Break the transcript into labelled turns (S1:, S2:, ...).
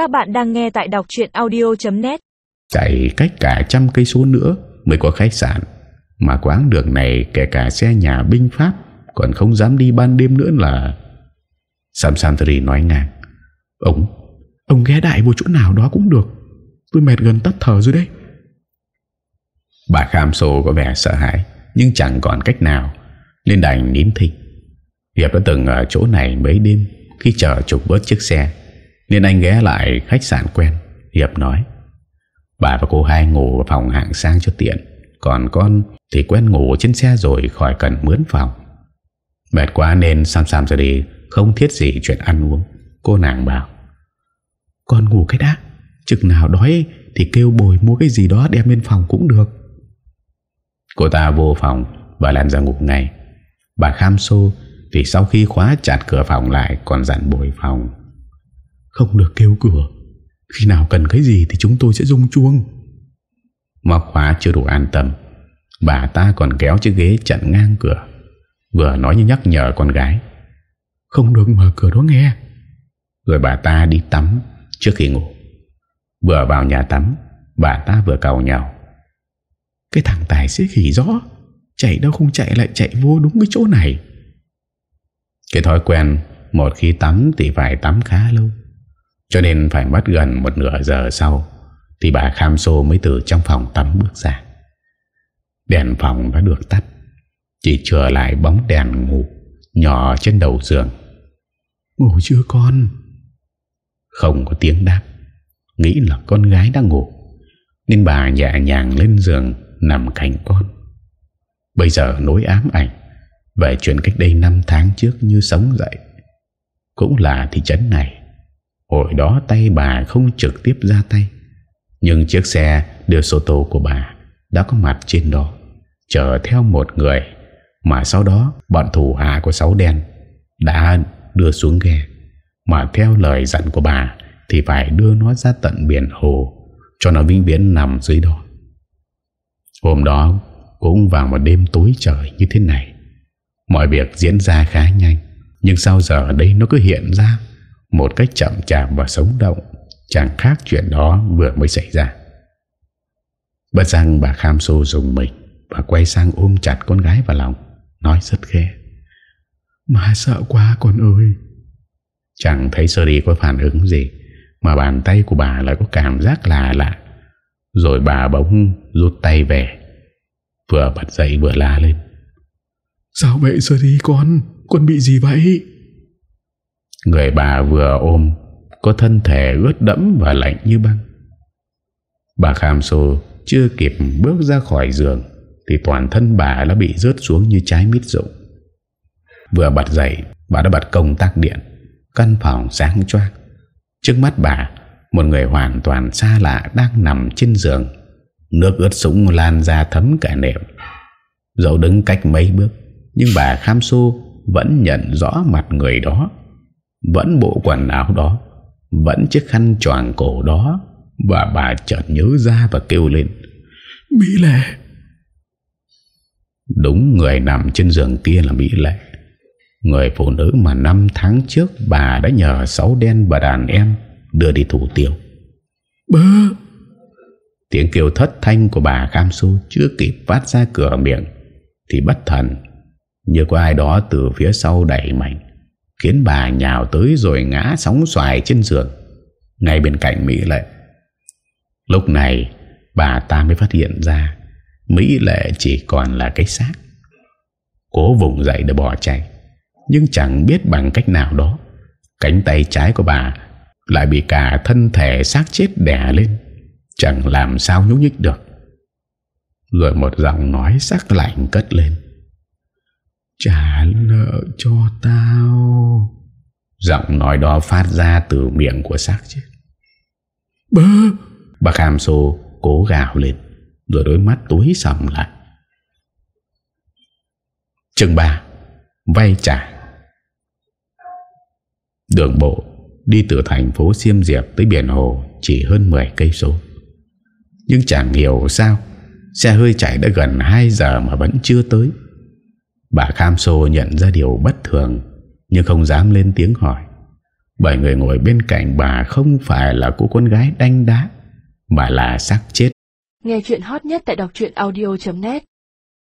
S1: Các bạn đang nghe tại đọc chuyện audio.net
S2: Chạy cách cả trăm cây số nữa Mới có khách sạn. Mà quãng đường này kể cả xe nhà binh pháp Còn không dám đi ban đêm nữa là Sam Santri nói ngang. Ông Ông ghé đại một chỗ nào đó cũng được. Tôi mệt gần tắt thở rồi đấy. Bà Kham Sô có vẻ sợ hãi, Nhưng chẳng còn cách nào. Nên đành nín thịt. Hiệp đã từng ở chỗ này mấy đêm Khi chờ trục bớt chiếc xe. Nên anh ghé lại khách sạn quen, Hiệp nói. Bà và cô hai ngủ vào phòng hạng sang cho tiện. Còn con thì quen ngủ trên xe rồi khỏi cần mướn phòng. Mệt quá nên Sam Sam ra đi, Không thiết gì chuyện ăn uống. Cô nàng bảo, Con ngủ cái đã Chừng nào đói thì kêu bồi mua cái gì đó đem lên phòng cũng được. Cô ta vô phòng Và lan ra ngủ ngay. Bà Kham Sô Thì sau khi khóa chặt cửa phòng lại Còn dặn bồi phòng. Không được kêu cửa. Khi nào cần cái gì thì chúng tôi sẽ rung chuông. Móc khóa chưa đủ an tâm Bà ta còn kéo chiếc ghế chặn ngang cửa Vừa nói như nhắc nhở con gái. Không được mở cửa đó nghe. Rồi bà ta đi tắm Trước khi ngủ. Vừa vào nhà tắm Bà ta vừa cầu nhau. Cái thằng tài xế khỉ rõ Chạy đâu không chạy lại chạy vô đúng cái chỗ này. Cái thói quen Một khi tắm thì phải tắm khá lâu Cho nên phải mất gần một nửa giờ sau Thì bà Kham Sô mới từ trong phòng tắm bước ra. Đèn phòng đã được tắt Chỉ trở lại bóng đèn ngủ Nhỏ trên đầu giường. Ngủ chưa con? Không có tiếng đáp Nghĩ là con gái đang ngủ. Nên bà nhẹ nhàng lên giường Nằm cạnh con. Bây giờ nỗi ám ảnh Về chuyện cách đây 5 tháng trước như sống dậy Cũng là thị trấn này Hồi đó tay bà không trực tiếp ra tay. Nhưng chiếc xe đưa sô tô của bà Đã có mặt trên đó Chở theo một người Mà sau đó bọn thủ hạ của sáu đen Đã đưa xuống ghe. Mà theo lời dặn của bà Thì phải đưa nó ra tận biển hồ Cho nó vĩnh viễn nằm dưới đó Hôm đó cũng vào một đêm tối trời như thế này. Mọi việc diễn ra khá nhanh, Nhưng sau giờ đây nó cứ hiện ra một cách chậm chạp và sống động, Chẳng khác chuyện đó vừa mới xảy ra. Bất rằng bà Kham Sô dùng mình Và quay sang ôm chặt con gái vào lòng, Nói rất khe Mà sợ quá con ơi. Chẳng thấy sơ đi có phản ứng gì, Mà bàn tay của bà lại có cảm giác lạ lạ. Rồi bà bỗng rút tay về, Vừa bật dậy vừa la lên. Sao vậy sơ đi con? Con bị gì vậy? Người bà vừa ôm, Có thân thể ướt đẫm và lạnh như băng. Bà Kham Sô chưa kịp bước ra khỏi giường, Thì toàn thân bà đã bị rớt xuống như trái mít rụng. Vừa bật dậy, Bà đã bật công tắc điện, Căn phòng sáng choác Trước mắt bà, Một người hoàn toàn xa lạ đang nằm trên giường. Nước ướt sũng lan ra thấm cả nệm. Dẫu đứng cách mấy bước, Nhưng bà Kham Sô Vẫn nhận rõ mặt người đó. Vẫn bộ quần áo đó Vẫn chiếc khăn choàng cổ đó Và bà chợt nhớ ra và kêu lên Mỹ Lệ. Đúng người nằm trên giường kia là Mỹ Lệ. Người phụ nữ mà năm tháng trước Bà đã nhờ sáu đen và đàn em Đưa đi thủ tiêu. Bơ Tiếng kêu thất thanh của bà Kham Su Chưa kịp phát ra cửa miệng Thì bất thần Như có ai đó từ phía sau đẩy mạnh Khiến bà nhào tới rồi ngã sóng xoài trên giường. Ngay bên cạnh Mỹ Lệ. Lúc này, Bà ta mới phát hiện ra, Mỹ Lệ chỉ còn là cái xác. Cố vùng dậy để bỏ chạy, Nhưng chẳng biết bằng cách nào đó, Cánh tay trái của bà Lại bị cả thân thể xác chết đè lên, Chẳng làm sao nhúc nhích được. Rồi một giọng nói sắc lạnh cất lên. Trả nợ cho tao. Giọng nói đó phát ra từ miệng của xác chết Bơ! Bà Kham Sô cố gào lên Rồi đôi mắt tối sầm lại. Chương 3 Vay trả. Đường bộ Đi từ thành phố Siêm Diệp tới biển hồ Chỉ hơn 10 cây số. Nhưng chẳng hiểu sao Xe hơi chạy đã gần 2 giờ mà vẫn chưa tới Bà Kham Sô nhận ra điều bất thường, Nhưng không dám lên tiếng hỏi. Bởi người ngồi bên cạnh bà không phải là cô con gái đanh đá, Mà là xác chết.
S3: Nghe chuyện hot nhất tại đọc audio.net